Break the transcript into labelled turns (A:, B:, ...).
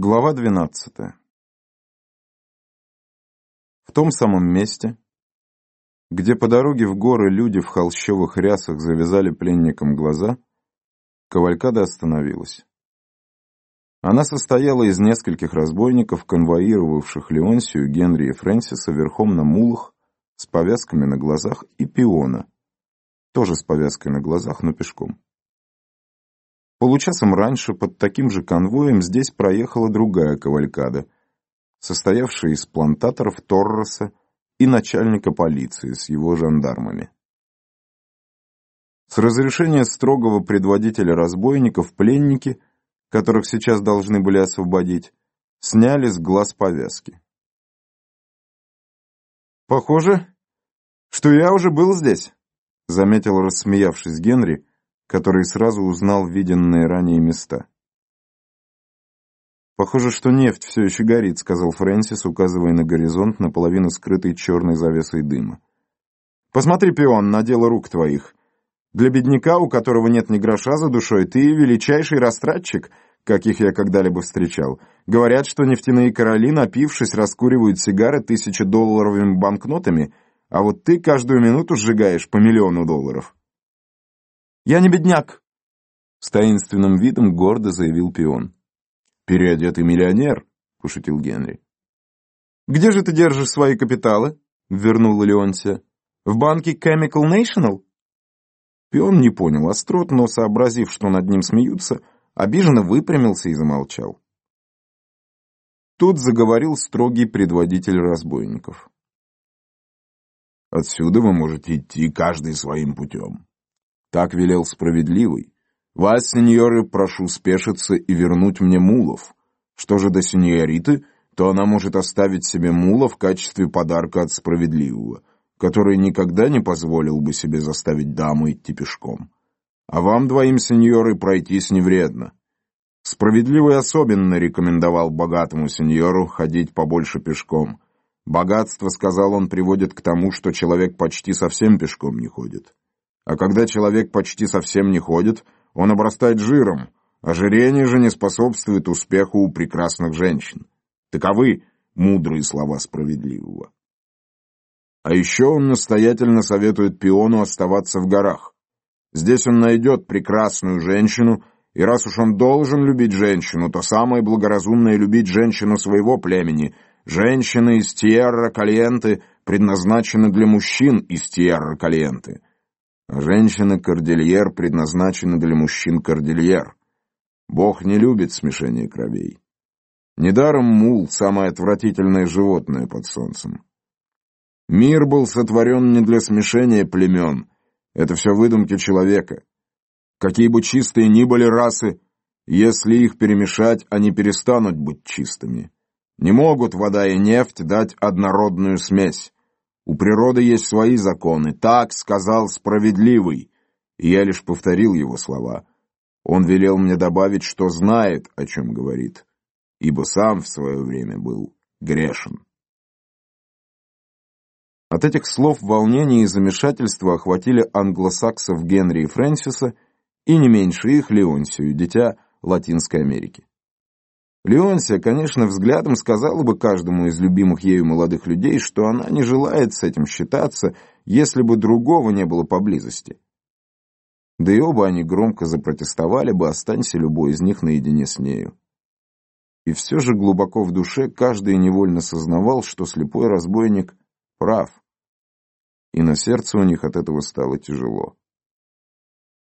A: Глава 12. В том самом месте, где по дороге в горы люди в холщовых рясах завязали пленникам глаза, Кавалькада остановилась. Она состояла из нескольких разбойников, конвоировавших Леонсию, Генри и Фрэнсиса верхом на мулах, с повязками на глазах, и пиона, тоже с повязкой на глазах, но пешком. Получасом раньше под таким же конвоем здесь проехала другая кавалькада, состоявшая из плантаторов Торроса и начальника полиции с его жандармами. С разрешения строгого предводителя разбойников пленники, которых сейчас должны были освободить, сняли с глаз повязки. «Похоже, что я уже был здесь», — заметил, рассмеявшись Генри, который сразу узнал виденные ранее места. «Похоже, что нефть все еще горит», — сказал Фрэнсис, указывая на горизонт, наполовину скрытый черной завесой дыма. «Посмотри, пион, на дело рук твоих. Для бедняка, у которого нет ни гроша за душой, ты величайший растратчик, каких я когда-либо встречал. Говорят, что нефтяные короли, напившись, раскуривают сигары тысячедолларовыми банкнотами, а вот ты каждую минуту сжигаешь по миллиону долларов». «Я не бедняк!» С таинственным видом гордо заявил пион. «Переодетый миллионер», — пошутил Генри. «Где же ты держишь свои капиталы?» — вернула Леонсия. «В банке Chemical National?» Пион не понял острот, но, сообразив, что над ним смеются, обиженно выпрямился и замолчал. Тут заговорил строгий предводитель разбойников.
B: «Отсюда вы можете идти каждый своим путем. Так велел справедливый. Вас, сеньоры, прошу спешиться и вернуть мне мулов. Что же до сеньориты, то она может оставить себе мула в качестве подарка от справедливого, который никогда не позволил бы себе заставить даму идти пешком. А вам двоим, сеньоры, пройтись не вредно. Справедливый особенно рекомендовал богатому сеньору ходить побольше пешком. Богатство, сказал он, приводит к тому, что человек почти совсем пешком не ходит. А когда человек почти совсем не ходит, он обрастает жиром, ожирение же не способствует успеху у прекрасных женщин. Таковы мудрые слова справедливого. А еще он настоятельно советует пиону оставаться в горах. Здесь он найдет прекрасную женщину, и раз уж он должен любить женщину, то самое благоразумное любить женщину своего племени. Женщины из Тьерра-Кальенты предназначены для мужчин из Тьерра-Кальенты. Женщины-кордильер предназначены для мужчин-кордильер. Бог не любит смешение кровей. Недаром мул — самое отвратительное животное под солнцем. Мир был сотворен не для смешения племен. Это все выдумки человека. Какие бы чистые ни были расы, если их перемешать, они перестанут быть чистыми. Не могут вода и нефть дать однородную смесь. У природы есть свои законы. Так сказал справедливый. И я лишь повторил его слова. Он велел мне добавить, что знает, о чем говорит, ибо сам в свое время был грешен. От этих слов волнение и замешательство охватили англосаксов Генри и Фрэнсиса и не меньше их Леонсию, дитя Латинской Америки. Леонсия, конечно, взглядом сказала бы каждому из любимых ею молодых людей, что она не желает с этим считаться, если бы другого не было поблизости. Да и оба они громко запротестовали бы, останься любой из них наедине с нею. И все же глубоко в душе каждый невольно сознавал, что слепой разбойник прав. И на сердце у них от этого стало тяжело.